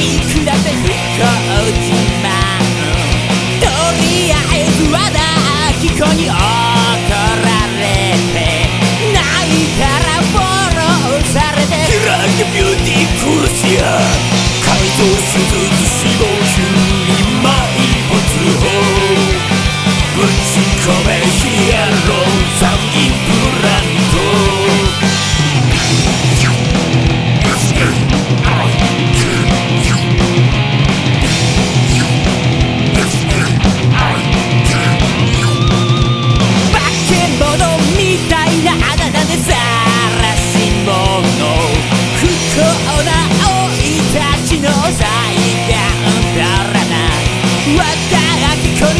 いくらで不幸自慢とりあえずはだきこに踊られて泣いたらフォローされてキラービューティー殺しや改造手術死亡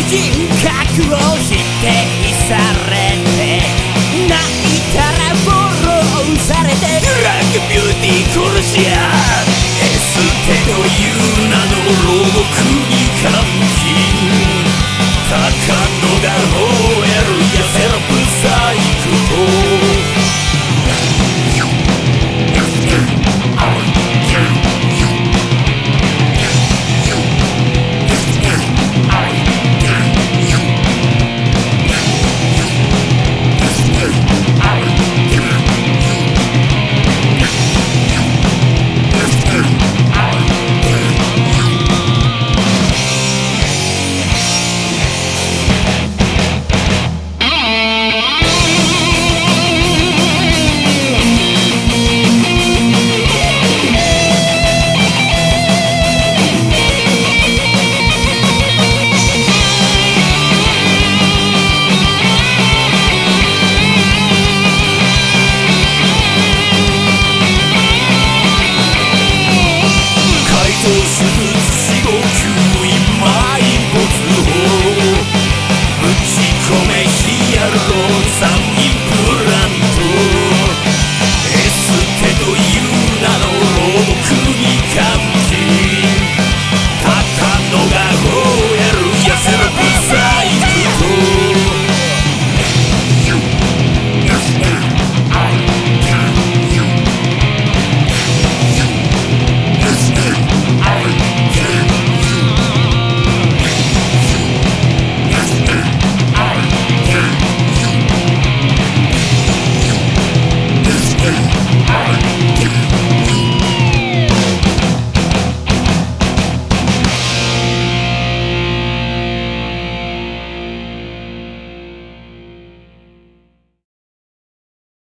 人格を否定されて泣いたらフォローされてブラックビューティー殺し屋。